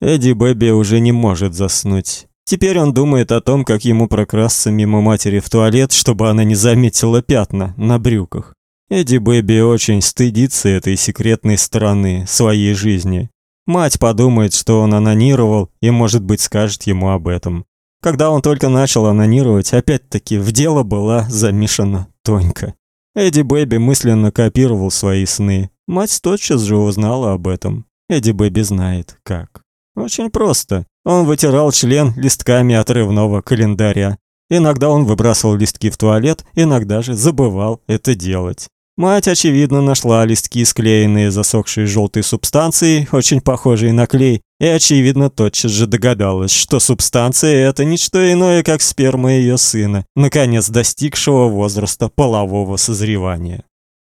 Эдди Бэби уже не может заснуть. Теперь он думает о том, как ему прокрасться мимо матери в туалет, чтобы она не заметила пятна на брюках. Эдди Бэби очень стыдится этой секретной стороны своей жизни. Мать подумает, что он онанировал, и, может быть, скажет ему об этом. Когда он только начал онанировать, опять-таки в дело была замешана Тонька. Эдди Бэби мысленно копировал свои сны. Мать тотчас же узнала об этом. Эдди Бэби знает, как. Очень просто. Он вытирал член листками отрывного календаря. Иногда он выбрасывал листки в туалет, иногда же забывал это делать. Мать, очевидно, нашла листки, склеенные засохшей желтой субстанцией, очень похожей на клей, и, очевидно, тотчас же догадалась, что субстанция это не что иное, как сперма ее сына, наконец достигшего возраста полового созревания.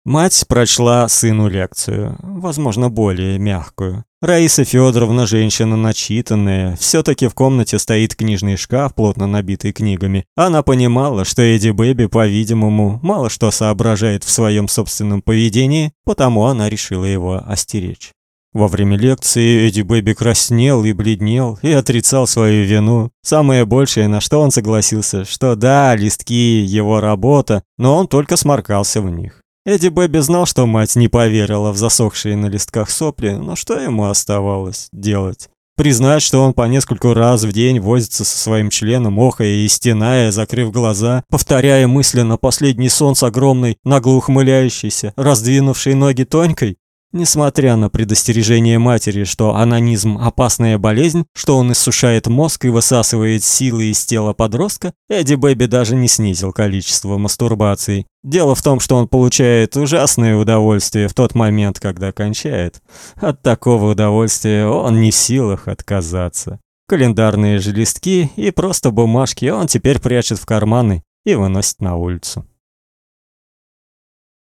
Мать прочла сыну лекцию, возможно, более мягкую. Раиса Федоровна женщина начитанная, все таки в комнате стоит книжный шкаф, плотно набитый книгами. Она понимала, что Эдди Бэби, по-видимому, мало что соображает в своем собственном поведении, потому она решила его остеречь. Во время лекции Эдди Бэби краснел и бледнел и отрицал свою вину. Самое большее, на что он согласился, что да, листки его работа, но он только сморкался в них. Эдди Бэби знал, что мать не поверила в засохшие на листках сопли, но что ему оставалось делать? Признать, что он по нескольку раз в день возится со своим членом, охая и стеная, закрыв глаза, повторяя мысленно последний сон с огромной, нагло ухмыляющейся, раздвинувшей ноги Тонькой? Несмотря на предостережение матери, что анонизм опасная болезнь, что он иссушает мозг и высасывает силы из тела подростка, Эдди Бэби даже не снизил количество мастурбаций. Дело в том, что он получает ужасное удовольствие в тот момент, когда кончает. От такого удовольствия он не в силах отказаться. Календарные же листки и просто бумажки он теперь прячет в карманы и выносит на улицу.